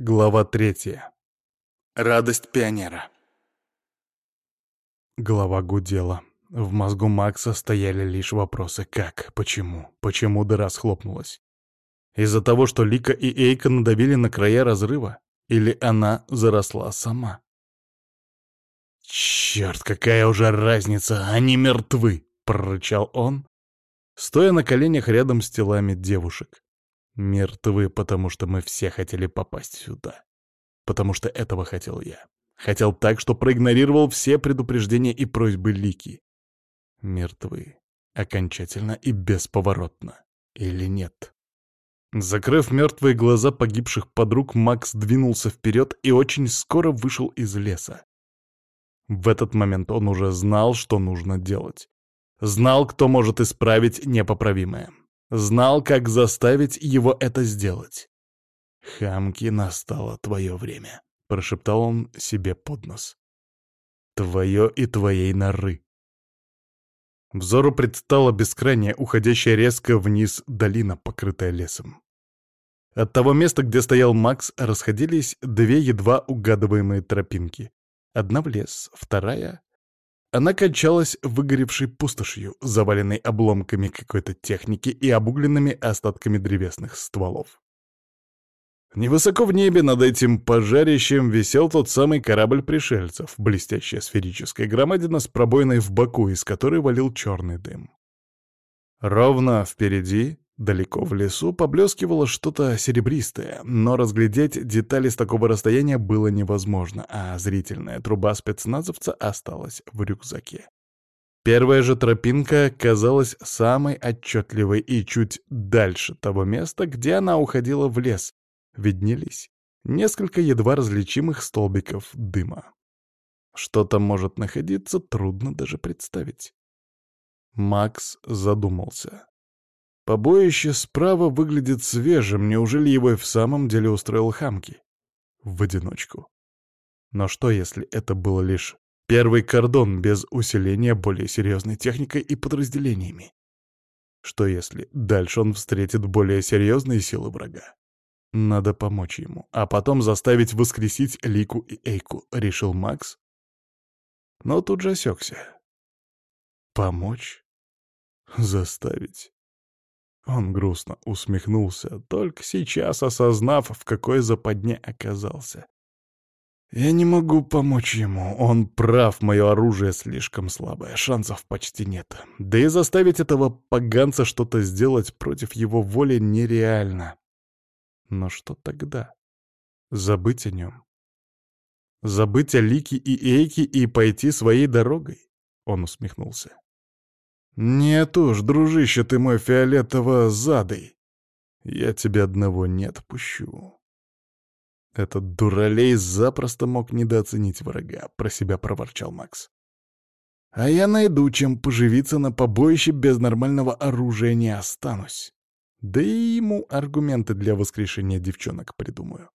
Глава третья. Радость пионера. Голова гудела. В мозгу Макса стояли лишь вопросы «как?», «почему?», «почему дыра схлопнулась?». Из-за того, что Лика и Эйка надавили на края разрыва? Или она заросла сама? «Черт, какая уже разница, они мертвы!» — прорычал он, стоя на коленях рядом с телами девушек. Мертвы, потому что мы все хотели попасть сюда. Потому что этого хотел я. Хотел так, что проигнорировал все предупреждения и просьбы Лики. Мертвы. Окончательно и бесповоротно. Или нет? Закрыв мертвые глаза погибших подруг, Макс двинулся вперед и очень скоро вышел из леса. В этот момент он уже знал, что нужно делать. Знал, кто может исправить непоправимое. Знал, как заставить его это сделать. «Хамки, настало твое время», — прошептал он себе под нос. «Твое и твоей норы». Взору предстала бескрайняя, уходящая резко вниз долина, покрытая лесом. От того места, где стоял Макс, расходились две едва угадываемые тропинки. Одна в лес, вторая она кончалась выгоревшей пустошью, заваленной обломками какой-то техники и обугленными остатками древесных стволов. Невысоко в небе над этим пожарищем висел тот самый корабль пришельцев, блестящая сферическая громадина с пробоиной в боку, из которой валил черный дым. Ровно впереди Далеко в лесу поблескивало что-то серебристое, но разглядеть детали с такого расстояния было невозможно, а зрительная труба спецназовца осталась в рюкзаке. Первая же тропинка казалась самой отчетливой, и чуть дальше того места, где она уходила в лес, виднелись несколько едва различимых столбиков дыма. Что там может находиться, трудно даже представить. Макс задумался. Побоище справа выглядит свежим, неужели его и в самом деле устроил Хамки? В одиночку. Но что, если это был лишь первый кордон без усиления более серьезной техникой и подразделениями? Что если дальше он встретит более серьезные силы врага? Надо помочь ему, а потом заставить воскресить Лику и Эйку, решил Макс. Но тут же осекся. Помочь? Заставить? Он грустно усмехнулся, только сейчас осознав, в какой западне оказался. «Я не могу помочь ему. Он прав, мое оружие слишком слабое, шансов почти нет. Да и заставить этого поганца что-то сделать против его воли нереально. Но что тогда? Забыть о нем? Забыть о Лике и Эйке и пойти своей дорогой?» Он усмехнулся. «Нет уж, дружище ты мой фиолетово-задый. Я тебя одного не отпущу». Этот дуралей запросто мог недооценить врага, про себя проворчал Макс. «А я найду, чем поживиться на побоище без нормального оружия не останусь. Да и ему аргументы для воскрешения девчонок придумаю».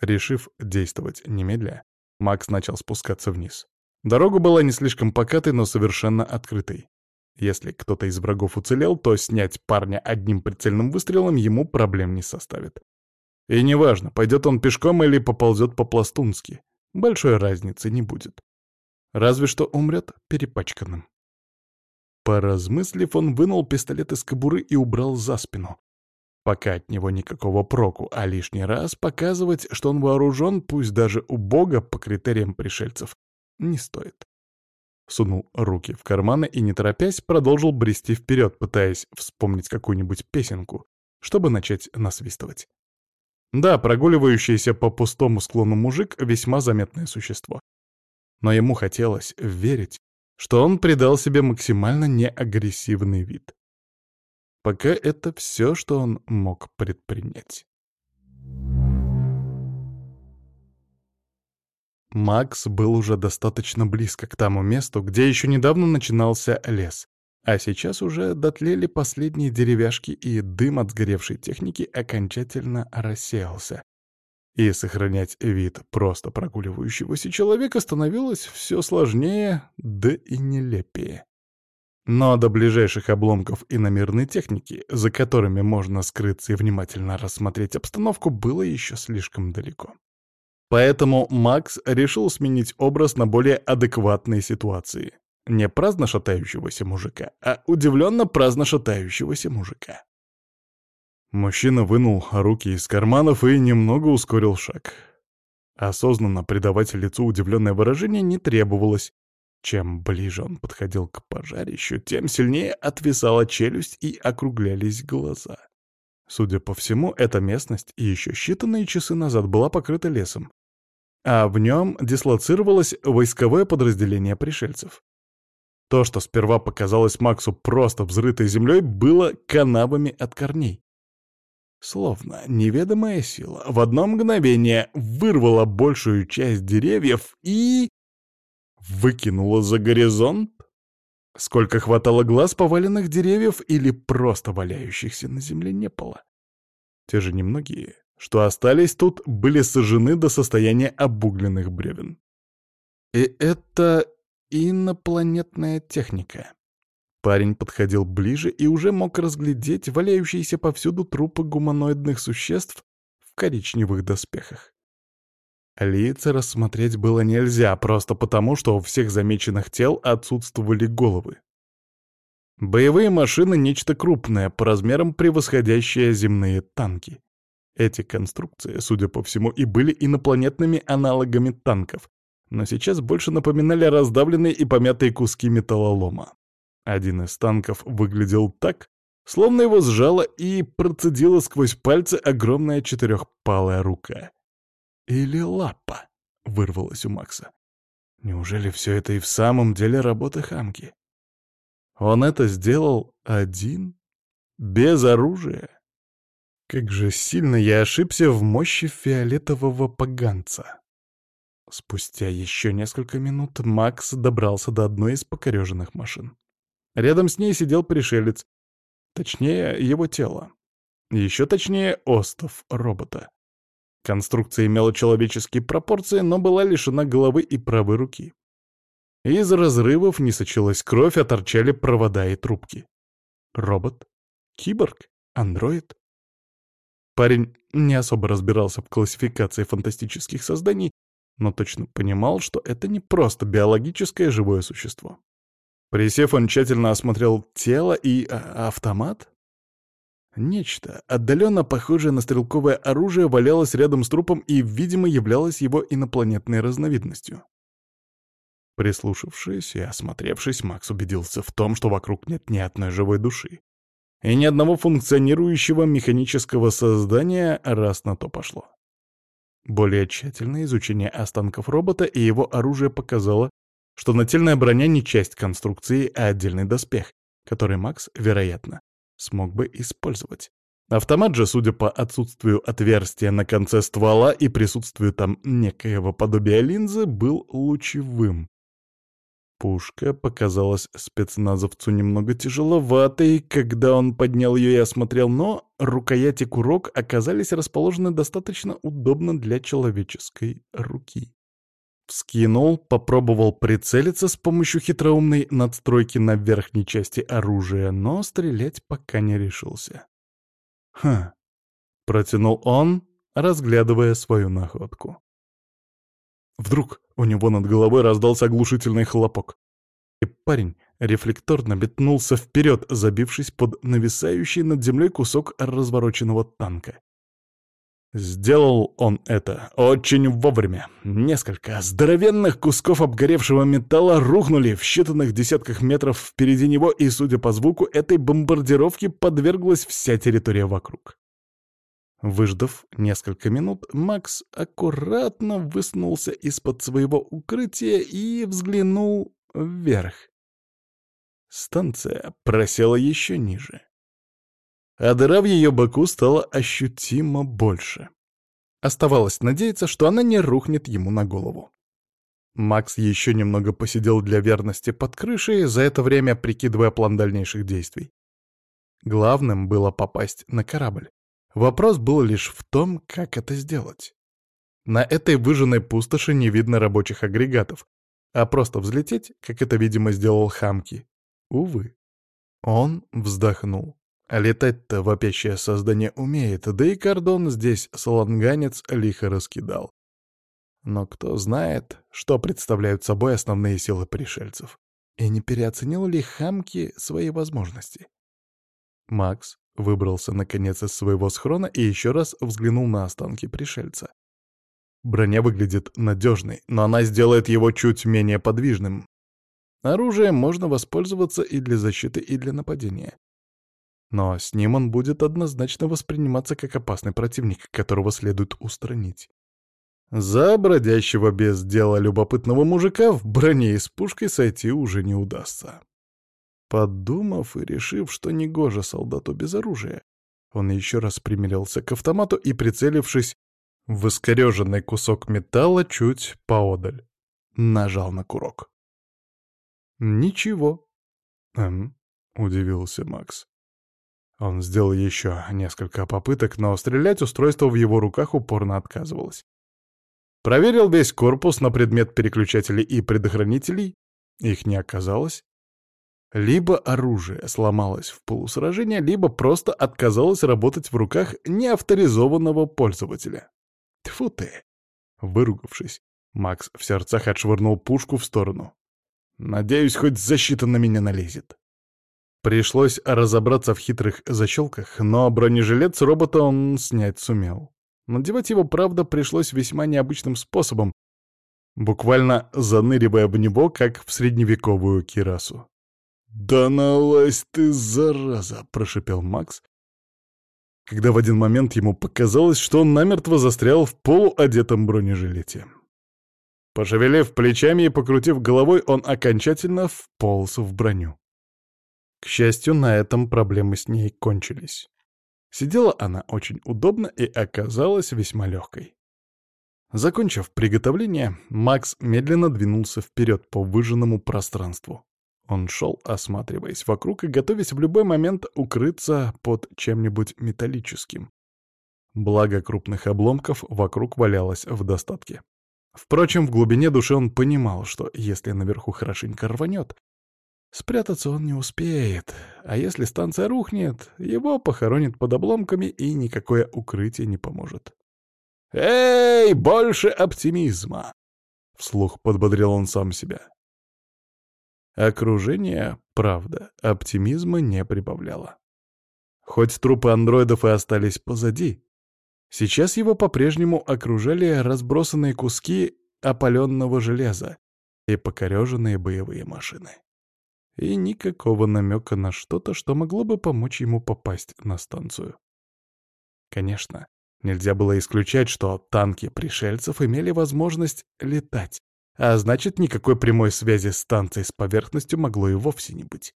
Решив действовать немедля, Макс начал спускаться вниз. Дорога была не слишком покатой, но совершенно открытой. Если кто-то из врагов уцелел, то снять парня одним прицельным выстрелом ему проблем не составит. И неважно, пойдет он пешком или поползет по-пластунски. Большой разницы не будет. Разве что умрет перепачканным. Поразмыслив, он вынул пистолет из кобуры и убрал за спину. Пока от него никакого проку, а лишний раз показывать, что он вооружен, пусть даже убого по критериям пришельцев, не стоит сунул руки в карманы и, не торопясь, продолжил брести вперед, пытаясь вспомнить какую-нибудь песенку, чтобы начать насвистывать. Да, прогуливающийся по пустому склону мужик — весьма заметное существо. Но ему хотелось верить, что он придал себе максимально неагрессивный вид. Пока это все, что он мог предпринять. Макс был уже достаточно близко к тому месту, где еще недавно начинался лес, а сейчас уже дотлели последние деревяшки, и дым от сгоревшей техники окончательно рассеялся. И сохранять вид просто прогуливающегося человека становилось все сложнее, да и нелепее. Но до ближайших обломков иномерной техники, за которыми можно скрыться и внимательно рассмотреть обстановку, было еще слишком далеко. Поэтому Макс решил сменить образ на более адекватные ситуации. Не праздно шатающегося мужика, а удивленно праздно шатающегося мужика. Мужчина вынул руки из карманов и немного ускорил шаг. Осознанно придавать лицу удивленное выражение не требовалось. Чем ближе он подходил к пожарищу, тем сильнее отвисала челюсть и округлялись глаза. Судя по всему, эта местность еще считанные часы назад была покрыта лесом, а в нем дислоцировалось войсковое подразделение пришельцев. То, что сперва показалось Максу просто взрытой землей, было канавами от корней. Словно неведомая сила в одно мгновение вырвала большую часть деревьев и... выкинула за горизонт? Сколько хватало глаз поваленных деревьев или просто валяющихся на земле не было. Те же немногие, что остались тут, были сожжены до состояния обугленных бревен. И это инопланетная техника. Парень подходил ближе и уже мог разглядеть валяющиеся повсюду трупы гуманоидных существ в коричневых доспехах. Лица рассмотреть было нельзя, просто потому, что у всех замеченных тел отсутствовали головы. Боевые машины — нечто крупное, по размерам превосходящее земные танки. Эти конструкции, судя по всему, и были инопланетными аналогами танков, но сейчас больше напоминали раздавленные и помятые куски металлолома. Один из танков выглядел так, словно его сжала и процедила сквозь пальцы огромная четырехпалая рука. «Или лапа», — вырвалась у Макса. Неужели все это и в самом деле работа Хамки? Он это сделал один? Без оружия? Как же сильно я ошибся в мощи фиолетового поганца. Спустя еще несколько минут Макс добрался до одной из покореженных машин. Рядом с ней сидел пришелец. Точнее, его тело. Еще точнее, остов робота. Конструкция имела человеческие пропорции, но была лишена головы и правой руки. Из разрывов не сочилась кровь, а торчали провода и трубки. Робот? Киборг? Андроид? Парень не особо разбирался в классификации фантастических созданий, но точно понимал, что это не просто биологическое живое существо. Присев, он тщательно осмотрел тело и а, автомат. Нечто, отдаленно похожее на стрелковое оружие, валялось рядом с трупом и, видимо, являлось его инопланетной разновидностью. Прислушавшись и осмотревшись, Макс убедился в том, что вокруг нет ни одной живой души. И ни одного функционирующего механического создания, раз на то пошло. Более тщательное изучение останков робота и его оружия показало, что нательная броня не часть конструкции, а отдельный доспех, который Макс, вероятно, смог бы использовать. Автомат же, судя по отсутствию отверстия на конце ствола и присутствию там некоего подобия линзы, был лучевым. Пушка показалась спецназовцу немного тяжеловатой, когда он поднял ее и осмотрел, но рукоять и курок оказались расположены достаточно удобно для человеческой руки. Вскинул, попробовал прицелиться с помощью хитроумной надстройки на верхней части оружия, но стрелять пока не решился. «Хм», — протянул он, разглядывая свою находку. Вдруг у него над головой раздался оглушительный хлопок. И парень рефлекторно метнулся вперед, забившись под нависающий над землей кусок развороченного танка. Сделал он это очень вовремя. Несколько здоровенных кусков обгоревшего металла рухнули в считанных десятках метров впереди него, и, судя по звуку, этой бомбардировки подверглась вся территория вокруг. Выждав несколько минут, Макс аккуратно высунулся из-под своего укрытия и взглянул вверх. Станция просела еще ниже а дыра в ее боку стала ощутимо больше. Оставалось надеяться, что она не рухнет ему на голову. Макс еще немного посидел для верности под крышей, за это время прикидывая план дальнейших действий. Главным было попасть на корабль. Вопрос был лишь в том, как это сделать. На этой выжженной пустоши не видно рабочих агрегатов, а просто взлететь, как это, видимо, сделал Хамки, Увы. Он вздохнул. Летать-то вопящее создание умеет, да и кордон здесь саланганец лихо раскидал. Но кто знает, что представляют собой основные силы пришельцев. И не переоценил ли Хамки свои возможности? Макс выбрался наконец из своего схрона и еще раз взглянул на останки пришельца. Броня выглядит надежной, но она сделает его чуть менее подвижным. Оружием можно воспользоваться и для защиты, и для нападения. Но с ним он будет однозначно восприниматься как опасный противник, которого следует устранить. За бродящего без дела любопытного мужика в броне и с пушкой сойти уже не удастся. Подумав и решив, что негоже солдату без оружия, он еще раз примерился к автомату и, прицелившись в искореженный кусок металла чуть поодаль, нажал на курок. «Ничего». «Эм», — удивился Макс. Он сделал еще несколько попыток, но стрелять устройство в его руках упорно отказывалось. Проверил весь корпус на предмет переключателей и предохранителей. Их не оказалось. Либо оружие сломалось в полусражении, либо просто отказалось работать в руках неавторизованного пользователя. Тьфу ты! Выругавшись, Макс в сердцах отшвырнул пушку в сторону. Надеюсь, хоть защита на меня налезет. Пришлось разобраться в хитрых защелках, но бронежилет с робота он снять сумел. Надевать его, правда, пришлось весьма необычным способом, буквально заныривая в него, как в средневековую кирасу. «Да налазь ты, зараза!» — прошипел Макс, когда в один момент ему показалось, что он намертво застрял в полуодетом бронежилете. Пошевелив плечами и покрутив головой, он окончательно вполз в броню. К счастью, на этом проблемы с ней кончились. Сидела она очень удобно и оказалась весьма легкой. Закончив приготовление, Макс медленно двинулся вперед по выжженному пространству. Он шел, осматриваясь вокруг и готовясь в любой момент укрыться под чем-нибудь металлическим. Благо крупных обломков вокруг валялось в достатке. Впрочем, в глубине души он понимал, что если наверху хорошенько рванет, Спрятаться он не успеет, а если станция рухнет, его похоронит под обломками, и никакое укрытие не поможет. «Эй, больше оптимизма!» — вслух подбодрил он сам себя. Окружение, правда, оптимизма не прибавляло. Хоть трупы андроидов и остались позади, сейчас его по-прежнему окружали разбросанные куски опаленного железа и покореженные боевые машины и никакого намека на что-то, что могло бы помочь ему попасть на станцию. Конечно, нельзя было исключать, что танки пришельцев имели возможность летать, а значит, никакой прямой связи станции с поверхностью могло и вовсе не быть.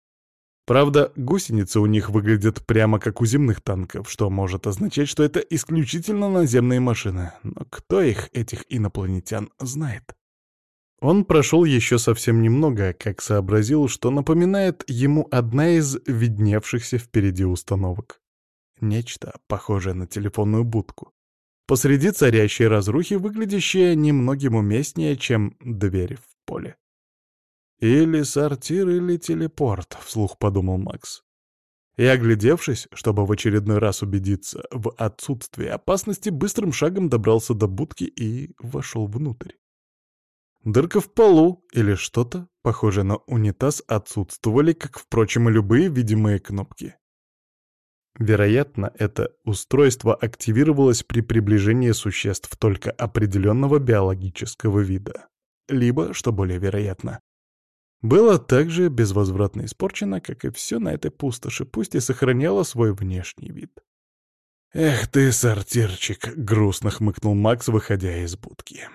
Правда, гусеницы у них выглядят прямо как у земных танков, что может означать, что это исключительно наземные машины. Но кто их, этих инопланетян, знает? Он прошел еще совсем немного, как сообразил, что напоминает ему одна из видневшихся впереди установок. Нечто, похожее на телефонную будку. Посреди царящей разрухи, выглядящее немногим уместнее, чем дверь в поле. «Или сортир, или телепорт», — вслух подумал Макс. И, оглядевшись, чтобы в очередной раз убедиться в отсутствии опасности, быстрым шагом добрался до будки и вошел внутрь. Дырка в полу или что-то, похожее на унитаз, отсутствовали, как, впрочем, и любые видимые кнопки. Вероятно, это устройство активировалось при приближении существ только определенного биологического вида. Либо, что более вероятно, было также безвозвратно испорчено, как и все на этой пустоши, пусть и сохраняло свой внешний вид. «Эх ты, сортирчик!» — грустно хмыкнул Макс, выходя из будки.